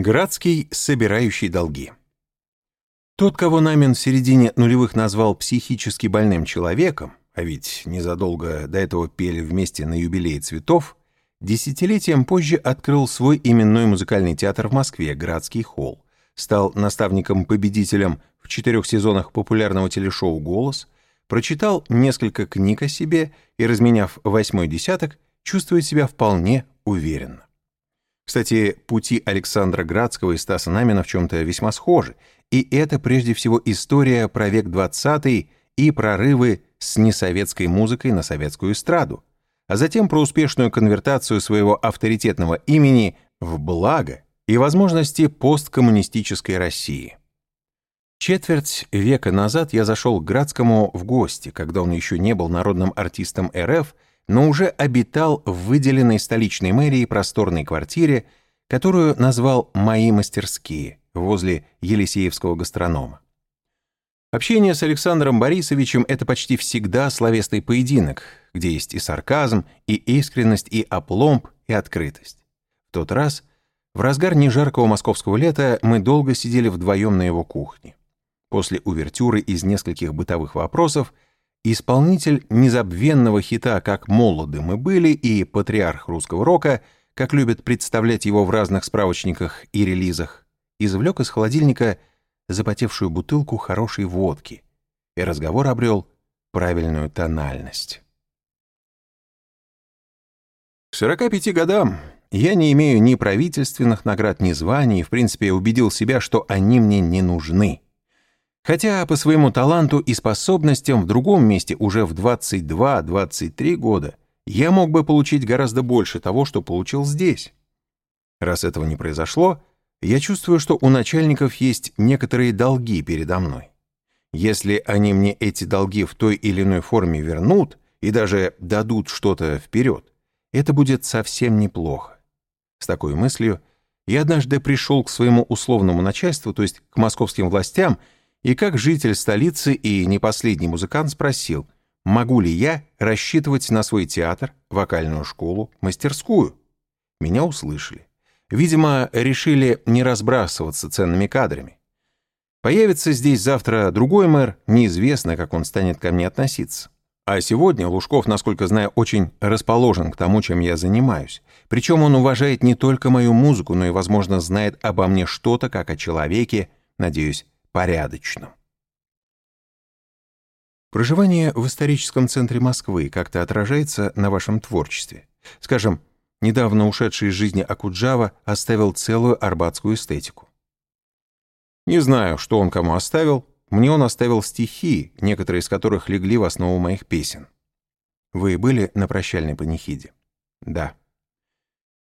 Градский, собирающий долги. Тот, кого Намин в середине нулевых назвал психически больным человеком, а ведь незадолго до этого пели вместе на юбилее цветов, десятилетием позже открыл свой именной музыкальный театр в Москве, Градский холл, стал наставником-победителем в четырех сезонах популярного телешоу «Голос», прочитал несколько книг о себе и, разменяв восьмой десяток, чувствует себя вполне уверенно. Кстати, пути Александра Градского и Стаса Намина в чем-то весьма схожи, и это прежде всего история про век XX и прорывы с несоветской музыкой на советскую эстраду, а затем про успешную конвертацию своего авторитетного имени в благо и возможности посткоммунистической России. Четверть века назад я зашел к Градскому в гости, когда он еще не был народным артистом РФ, но уже обитал в выделенной столичной мэрии просторной квартире, которую назвал «Мои мастерские» возле Елисеевского гастронома. Общение с Александром Борисовичем — это почти всегда словесный поединок, где есть и сарказм, и искренность, и опломб, и открытость. В тот раз, в разгар нежаркого московского лета, мы долго сидели вдвоем на его кухне. После увертюры из нескольких бытовых вопросов — Исполнитель незабвенного хита «Как молоды мы были» и патриарх русского рока, как любят представлять его в разных справочниках и релизах, извлек из холодильника запотевшую бутылку хорошей водки, и разговор обрел правильную тональность. К 45 годам я не имею ни правительственных наград, ни званий, и, в принципе, убедил себя, что они мне не нужны. Хотя по своему таланту и способностям в другом месте уже в 22-23 года я мог бы получить гораздо больше того, что получил здесь. Раз этого не произошло, я чувствую, что у начальников есть некоторые долги передо мной. Если они мне эти долги в той или иной форме вернут и даже дадут что-то вперед, это будет совсем неплохо. С такой мыслью я однажды пришел к своему условному начальству, то есть к московским властям, и как житель столицы и не последний музыкант спросил, могу ли я рассчитывать на свой театр, вокальную школу, мастерскую. Меня услышали. Видимо, решили не разбрасываться ценными кадрами. Появится здесь завтра другой мэр, неизвестно, как он станет ко мне относиться. А сегодня Лужков, насколько знаю, очень расположен к тому, чем я занимаюсь. Причем он уважает не только мою музыку, но и, возможно, знает обо мне что-то, как о человеке, надеюсь, порядочным. Проживание в историческом центре Москвы как-то отражается на вашем творчестве. Скажем, недавно ушедший из жизни Акуджава оставил целую арбатскую эстетику. Не знаю, что он кому оставил, мне он оставил стихи, некоторые из которых легли в основу моих песен. Вы были на прощальной панихиде? Да.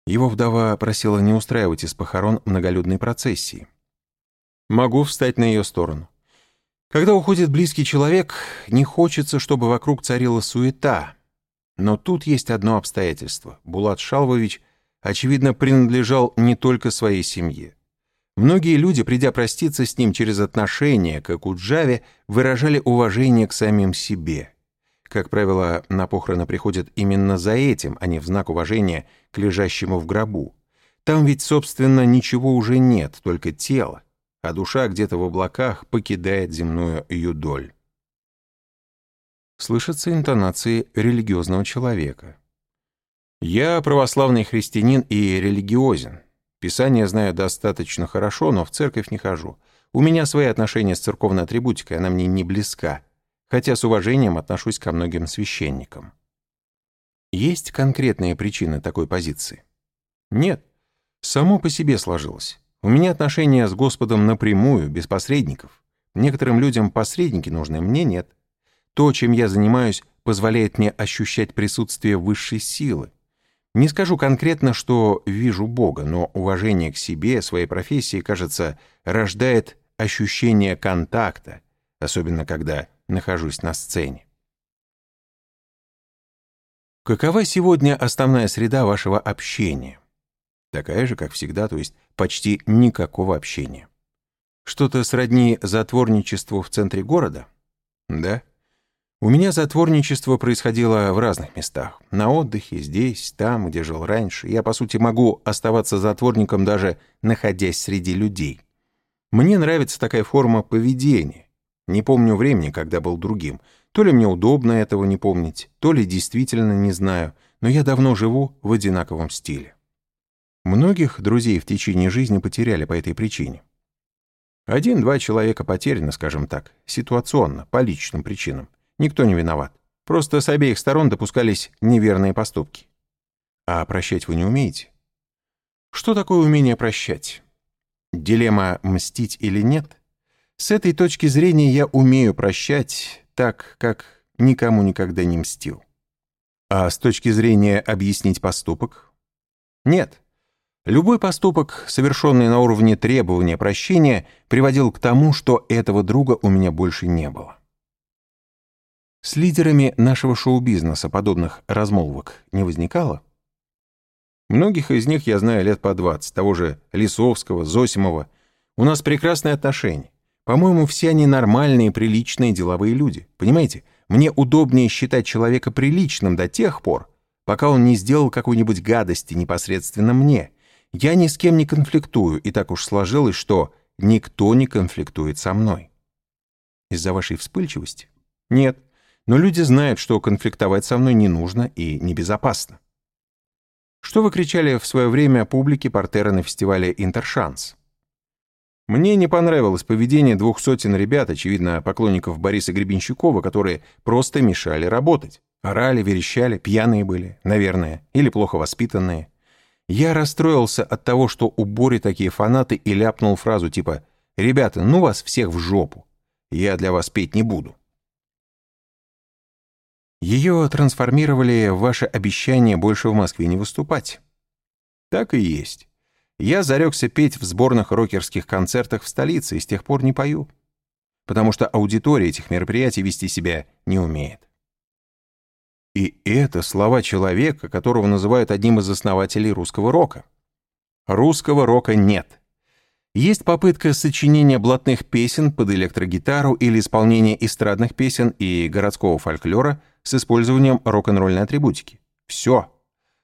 Его вдова просила не устраивать из похорон многолюдной процессии. Могу встать на ее сторону. Когда уходит близкий человек, не хочется, чтобы вокруг царила суета. Но тут есть одно обстоятельство. Булат Шалвович, очевидно, принадлежал не только своей семье. Многие люди, придя проститься с ним через отношения к Акуджаве, выражали уважение к самим себе. Как правило, на похороны приходят именно за этим, а не в знак уважения к лежащему в гробу. Там ведь, собственно, ничего уже нет, только тело а душа где-то в облаках покидает земную юдоль. Слышатся интонации религиозного человека. «Я православный христианин и религиозен. Писание знаю достаточно хорошо, но в церковь не хожу. У меня свои отношения с церковной атрибутикой, она мне не близка, хотя с уважением отношусь ко многим священникам». Есть конкретные причины такой позиции? Нет, само по себе сложилось. У меня отношения с Господом напрямую, без посредников. Некоторым людям посредники нужны, мне нет. То, чем я занимаюсь, позволяет мне ощущать присутствие высшей силы. Не скажу конкретно, что вижу Бога, но уважение к себе, своей профессии, кажется, рождает ощущение контакта, особенно когда нахожусь на сцене. Какова сегодня основная среда вашего общения? Такая же, как всегда, то есть почти никакого общения. Что-то сродни затворничеству в центре города? Да. У меня затворничество происходило в разных местах. На отдыхе, здесь, там, где жил раньше. Я, по сути, могу оставаться затворником, даже находясь среди людей. Мне нравится такая форма поведения. Не помню времени, когда был другим. То ли мне удобно этого не помнить, то ли действительно не знаю, но я давно живу в одинаковом стиле. Многих друзей в течение жизни потеряли по этой причине. Один-два человека потеряны, скажем так, ситуационно, по личным причинам. Никто не виноват. Просто с обеих сторон допускались неверные поступки. А прощать вы не умеете? Что такое умение прощать? Дилемма «мстить или нет»? С этой точки зрения я умею прощать так, как никому никогда не мстил. А с точки зрения объяснить поступок? Нет. Любой поступок, совершенный на уровне требования прощения, приводил к тому, что этого друга у меня больше не было. С лидерами нашего шоу-бизнеса подобных размолвок не возникало? Многих из них я знаю лет по 20, того же Лисовского, Зосимова. У нас прекрасные отношения. По-моему, все они нормальные, приличные, деловые люди. Понимаете, мне удобнее считать человека приличным до тех пор, пока он не сделал какой-нибудь гадости непосредственно мне. Я ни с кем не конфликтую, и так уж сложилось, что никто не конфликтует со мной. Из-за вашей вспыльчивости? Нет но люди знают, что конфликтовать со мной не нужно и небезопасно. Что вы кричали в свое время публике портера на фестивале «Интершанс»? Мне не понравилось поведение двух сотен ребят, очевидно, поклонников Бориса Гребенщикова, которые просто мешали работать. Орали, верещали, пьяные были, наверное, или плохо воспитанные. Я расстроился от того, что у Бори такие фанаты, и ляпнул фразу типа «Ребята, ну вас всех в жопу. Я для вас петь не буду». Ее трансформировали в ваше обещание больше в Москве не выступать. Так и есть. Я зарекся петь в сборных рокерских концертах в столице и с тех пор не пою. Потому что аудитория этих мероприятий вести себя не умеет. И это слова человека, которого называют одним из основателей русского рока. Русского рока нет. Есть попытка сочинения блатных песен под электрогитару или исполнения эстрадных песен и городского фольклора – с использованием рок-н-ролльной атрибутики. Все.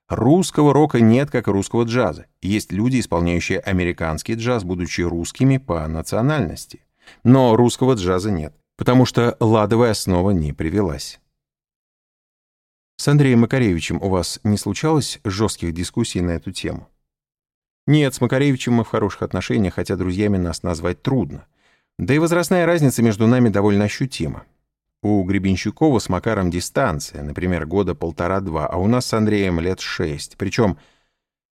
Русского рока нет, как и русского джаза. Есть люди, исполняющие американский джаз, будучи русскими по национальности. Но русского джаза нет, потому что ладовая основа не привелась. С Андреем Макаревичем у вас не случалось жестких дискуссий на эту тему? Нет, с Макаревичем мы в хороших отношениях, хотя друзьями нас назвать трудно. Да и возрастная разница между нами довольно ощутима. У Гребенщикова с Макаром дистанция, например, года полтора-два, а у нас с Андреем лет шесть. Причем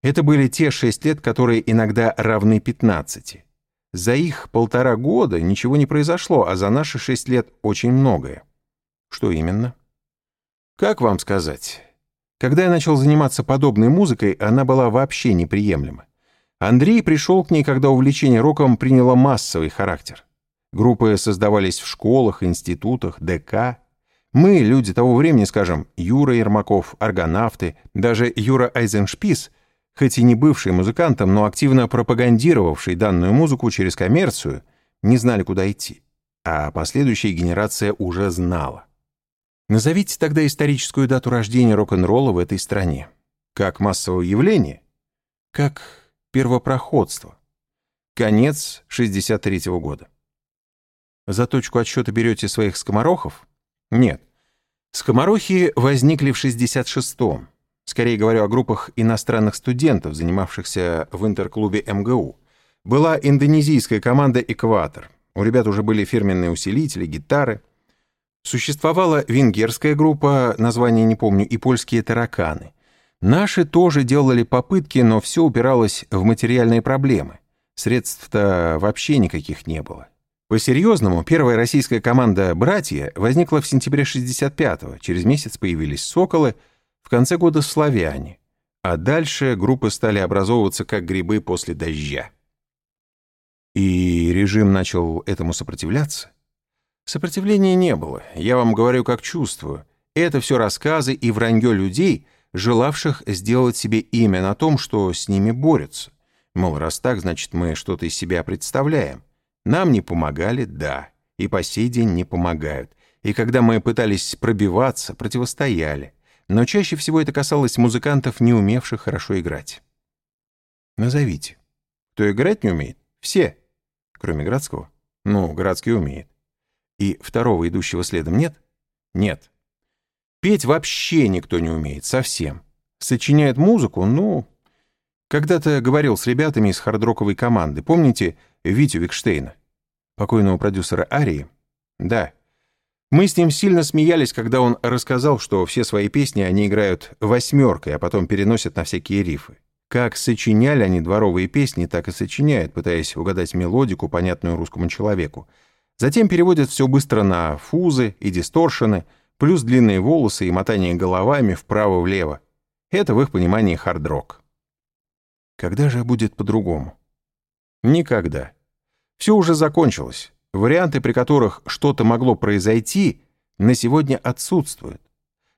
это были те шесть лет, которые иногда равны пятнадцати. За их полтора года ничего не произошло, а за наши шесть лет очень многое. Что именно? Как вам сказать? Когда я начал заниматься подобной музыкой, она была вообще неприемлема. Андрей пришел к ней, когда увлечение роком приняло массовый характер. Группы создавались в школах, институтах, ДК. Мы, люди того времени, скажем, Юра Ермаков, аргонавты, даже Юра Айзеншпис, хоть и не бывший музыкантом, но активно пропагандировавший данную музыку через коммерцию, не знали, куда идти. А последующая генерация уже знала. Назовите тогда историческую дату рождения рок-н-ролла в этой стране. Как массовое явление? Как первопроходство? Конец 63 -го года. За точку отсчета берете своих скоморохов? Нет. Скоморохи возникли в 66-м. Скорее говорю о группах иностранных студентов, занимавшихся в интерклубе МГУ. Была индонезийская команда «Экватор». У ребят уже были фирменные усилители, гитары. Существовала венгерская группа, название не помню, и польские тараканы. Наши тоже делали попытки, но все упиралось в материальные проблемы. Средств-то вообще никаких не было. По-серьезному, первая российская команда «Братья» возникла в сентябре 65-го, через месяц появились «Соколы», в конце года «Славяне», а дальше группы стали образовываться как грибы после дождя. И режим начал этому сопротивляться? Сопротивления не было, я вам говорю как чувствую. Это все рассказы и вранье людей, желавших сделать себе имя на том, что с ними борются. Мол, раз так, значит, мы что-то из себя представляем. Нам не помогали, да, и по сей день не помогают. и когда мы пытались пробиваться, противостояли. Но чаще всего это касалось музыкантов, не умевших хорошо играть. Назовите. Кто играть не умеет? Все. Кроме городского. Ну, городский умеет. И второго, идущего следом, нет? Нет. Петь вообще никто не умеет, совсем. Сочиняет музыку, ну... Когда-то говорил с ребятами из хардроковой команды. Помните Витю Викштейна? Покойного продюсера Арии? Да. Мы с ним сильно смеялись, когда он рассказал, что все свои песни они играют восьмеркой, а потом переносят на всякие рифы. Как сочиняли они дворовые песни, так и сочиняют, пытаясь угадать мелодику, понятную русскому человеку. Затем переводят все быстро на фузы и дисторшены, плюс длинные волосы и мотание головами вправо-влево. Это в их понимании хард-рок. Когда же будет по-другому? Никогда. Все уже закончилось. Варианты, при которых что-то могло произойти, на сегодня отсутствуют.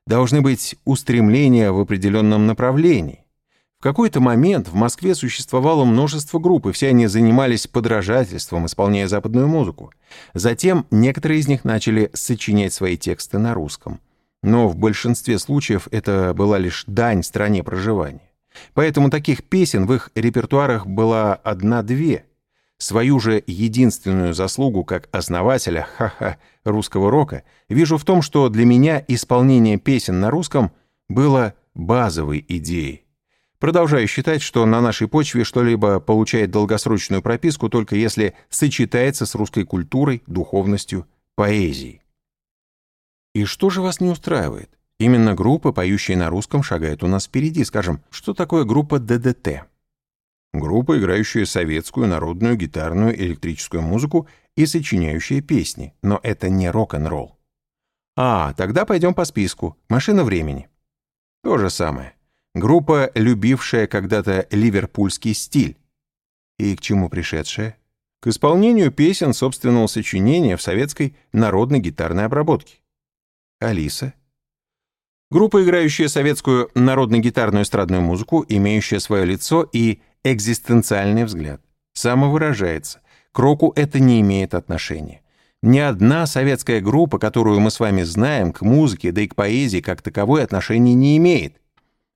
Должны быть устремления в определенном направлении какой-то момент в Москве существовало множество групп, и все они занимались подражательством, исполняя западную музыку. Затем некоторые из них начали сочинять свои тексты на русском. Но в большинстве случаев это была лишь дань стране проживания. Поэтому таких песен в их репертуарах была одна-две. Свою же единственную заслугу как основателя, ха-ха, русского рока, вижу в том, что для меня исполнение песен на русском было базовой идеей. Продолжаю считать, что на нашей почве что-либо получает долгосрочную прописку только если сочетается с русской культурой, духовностью, поэзией. И что же вас не устраивает? Именно группа, поющая на русском, шагает у нас впереди. Скажем, что такое группа ДДТ? Группа, играющая советскую народную гитарную электрическую музыку и сочиняющая песни. Но это не рок-н-ролл. А, тогда пойдем по списку. «Машина времени». То же самое. Группа, любившая когда-то ливерпульский стиль. И к чему пришедшая? К исполнению песен собственного сочинения в советской народной гитарной обработке. Алиса. Группа, играющая советскую народно-гитарную эстрадную музыку, имеющая свое лицо и экзистенциальный взгляд. Самовыражается. К року это не имеет отношения. Ни одна советская группа, которую мы с вами знаем, к музыке, да и к поэзии как таковой отношения не имеет.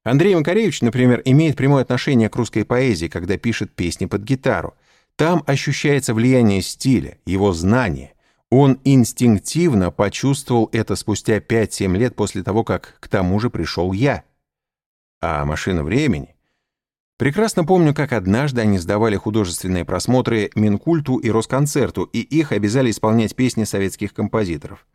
Андрей Макаревич, например, имеет прямое отношение к русской поэзии, когда пишет песни под гитару. Там ощущается влияние стиля, его знания. Он инстинктивно почувствовал это спустя 5-7 лет после того, как к тому же пришел я. А «Машина времени»? Прекрасно помню, как однажды они сдавали художественные просмотры Минкульту и Росконцерту, и их обязали исполнять песни советских композиторов.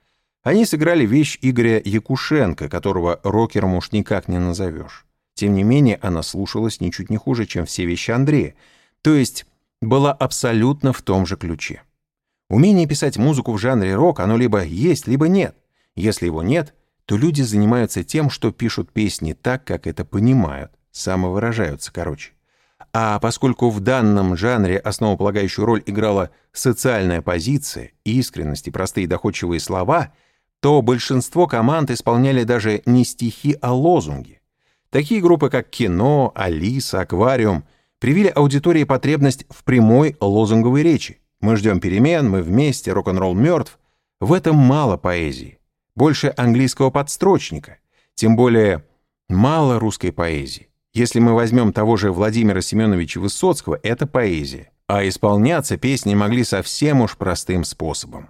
Они сыграли вещь Игоря Якушенко, которого рокером уж никак не назовешь. Тем не менее, она слушалась ничуть не хуже, чем все вещи Андрея, то есть была абсолютно в том же ключе. Умение писать музыку в жанре рок, оно либо есть, либо нет. Если его нет, то люди занимаются тем, что пишут песни так, как это понимают, самовыражаются, короче. А поскольку в данном жанре основополагающую роль играла социальная позиция, искренность и простые доходчивые слова — то большинство команд исполняли даже не стихи, а лозунги. Такие группы, как «Кино», «Алиса», «Аквариум» привили аудитории потребность в прямой лозунговой речи. Мы ждем перемен, мы вместе, рок-н-ролл мертв. В этом мало поэзии. Больше английского подстрочника. Тем более мало русской поэзии. Если мы возьмем того же Владимира Семеновича Высоцкого, это поэзия. А исполняться песни могли совсем уж простым способом.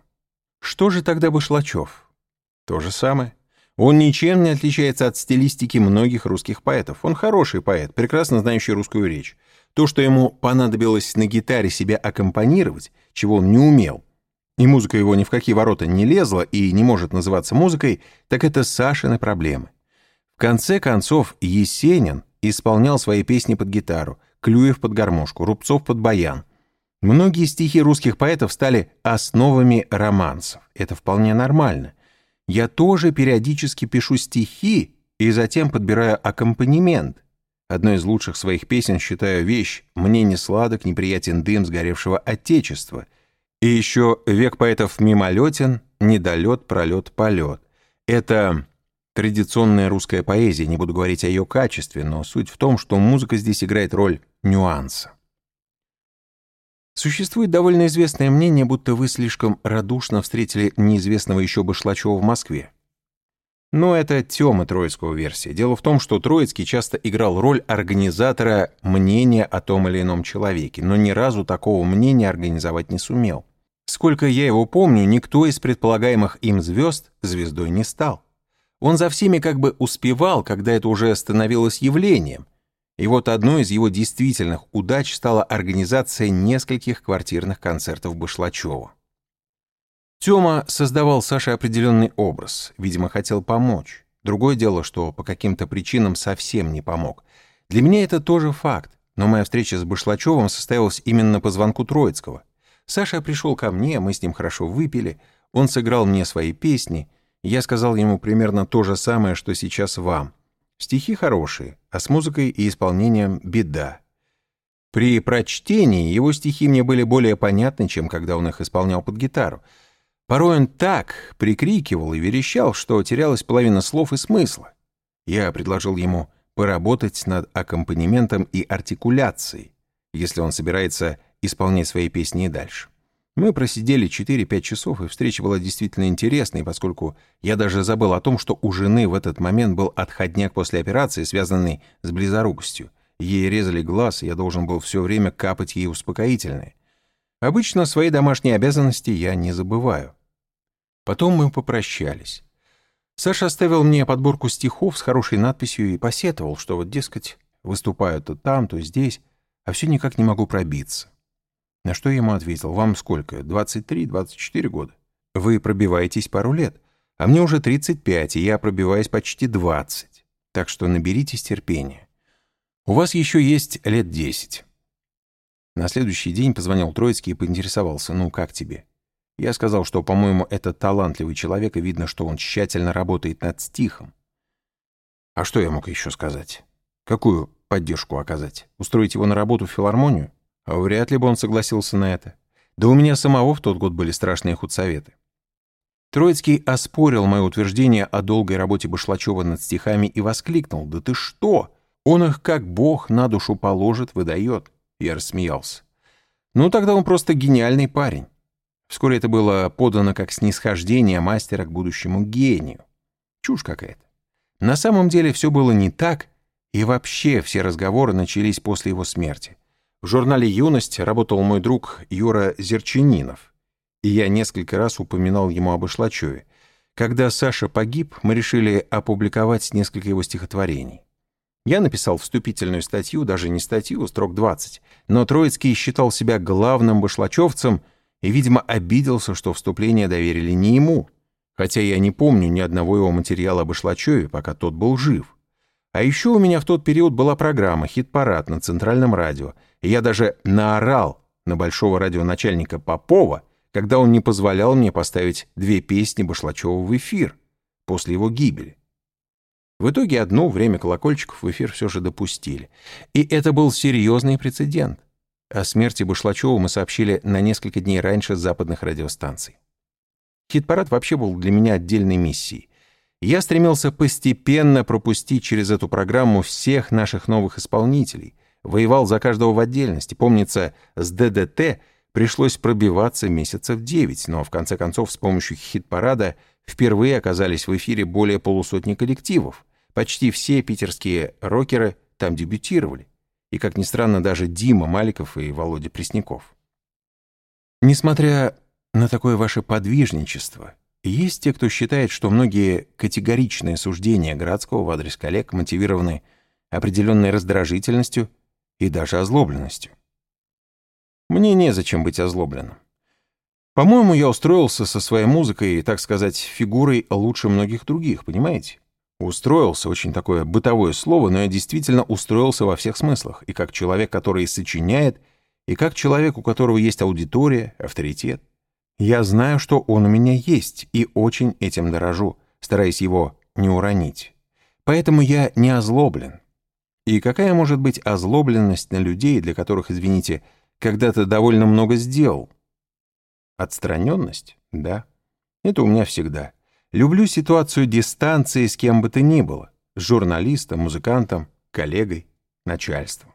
Что же тогда Башлачев? То же самое. Он ничем не отличается от стилистики многих русских поэтов. Он хороший поэт, прекрасно знающий русскую речь. То, что ему понадобилось на гитаре себя аккомпанировать, чего он не умел, и музыка его ни в какие ворота не лезла и не может называться музыкой, так это Сашины проблемы. В конце концов, Есенин исполнял свои песни под гитару, Клюев под гармошку, Рубцов под баян. Многие стихи русских поэтов стали основами романсов. Это вполне нормально – я тоже периодически пишу стихи и затем подбираю аккомпанемент. Одной из лучших своих песен считаю вещь «Мне не сладок, неприятен дым сгоревшего отечества». И еще «Век поэтов мимолетен, недолет, пролет, полет». Это традиционная русская поэзия, не буду говорить о ее качестве, но суть в том, что музыка здесь играет роль нюанса. Существует довольно известное мнение, будто вы слишком радушно встретили неизвестного еще Башлачева в Москве. Но это Тёма Троицкого версия. Дело в том, что Троицкий часто играл роль организатора мнения о том или ином человеке, но ни разу такого мнения организовать не сумел. Сколько я его помню, никто из предполагаемых им звезд звездой не стал. Он за всеми как бы успевал, когда это уже становилось явлением. И вот одной из его действительных удач стала организация нескольких квартирных концертов Башлачева. Тёма создавал Саше определенный образ, видимо, хотел помочь. Другое дело, что по каким-то причинам совсем не помог. Для меня это тоже факт, но моя встреча с Башлачевым состоялась именно по звонку Троицкого. Саша пришел ко мне, мы с ним хорошо выпили, он сыграл мне свои песни — я сказал ему примерно то же самое, что сейчас вам. Стихи хорошие, а с музыкой и исполнением беда. При прочтении его стихи мне были более понятны, чем когда он их исполнял под гитару. Порой он так прикрикивал и верещал, что терялась половина слов и смысла. Я предложил ему поработать над аккомпанементом и артикуляцией, если он собирается исполнять свои песни и дальше. Мы просидели 4-5 часов, и встреча была действительно интересной, поскольку я даже забыл о том, что у жены в этот момент был отходняк после операции, связанный с близорукостью. Ей резали глаз, и я должен был все время капать ей успокоительное. Обычно свои домашние обязанности я не забываю. Потом мы попрощались. Саша оставил мне подборку стихов с хорошей надписью и посетовал, что вот, дескать, выступаю то там, то здесь, а все никак не могу пробиться. На что я ему ответил, вам сколько, 23-24 года? Вы пробиваетесь пару лет, а мне уже 35, и я пробиваюсь почти 20. Так что наберитесь терпения. У вас еще есть лет 10. На следующий день позвонил Троицкий и поинтересовался, ну как тебе? Я сказал, что, по-моему, это талантливый человек, и видно, что он тщательно работает над стихом. А что я мог еще сказать? Какую поддержку оказать? Устроить его на работу в филармонию? Вряд ли бы он согласился на это. Да у меня самого в тот год были страшные худсоветы. Троицкий оспорил мое утверждение о долгой работе Башлачева над стихами и воскликнул. «Да ты что? Он их как бог на душу положит, выдает». Я рассмеялся. «Ну, тогда он просто гениальный парень». Вскоре это было подано как снисхождение мастера к будущему гению. Чушь какая-то. На самом деле все было не так, и вообще все разговоры начались после его смерти. В журнале «Юность» работал мой друг Юра Зерчининов, и я несколько раз упоминал ему об Ишлачеве. Когда Саша погиб, мы решили опубликовать несколько его стихотворений. Я написал вступительную статью, даже не статью, строк 20, но Троицкий считал себя главным башлачевцем и, видимо, обиделся, что вступление доверили не ему, хотя я не помню ни одного его материала об Ишлачеве, пока тот был жив. А еще у меня в тот период была программа «Хит-парад» на Центральном радио, и я даже наорал на большого радионачальника Попова, когда он не позволял мне поставить две песни Башлачева в эфир после его гибели. В итоге одно время колокольчиков в эфир все же допустили. И это был серьезный прецедент. О смерти Башлачева мы сообщили на несколько дней раньше западных радиостанций. Хит-парад вообще был для меня отдельной миссией. Я стремился постепенно пропустить через эту программу всех наших новых исполнителей. Воевал за каждого в отдельности. Помнится, с ДДТ пришлось пробиваться месяцев девять, но в конце концов с помощью хит-парада впервые оказались в эфире более полусотни коллективов. Почти все питерские рокеры там дебютировали. И, как ни странно, даже Дима Маликов и Володя Пресняков. Несмотря на такое ваше подвижничество, есть те, кто считает, что многие категоричные суждения городского в адрес коллег мотивированы определенной раздражительностью и даже озлобленностью. Мне незачем быть озлобленным. По-моему, я устроился со своей музыкой, так сказать, фигурой лучше многих других, понимаете? Устроился, очень такое бытовое слово, но я действительно устроился во всех смыслах, и как человек, который сочиняет, и как человек, у которого есть аудитория, авторитет. Я знаю, что он у меня есть, и очень этим дорожу, стараясь его не уронить. Поэтому я не озлоблен. И какая может быть озлобленность на людей, для которых, извините, когда-то довольно много сделал? Отстраненность? Да. Это у меня всегда. Люблю ситуацию дистанции с кем бы то ни было. С журналистом, музыкантом, коллегой, начальством.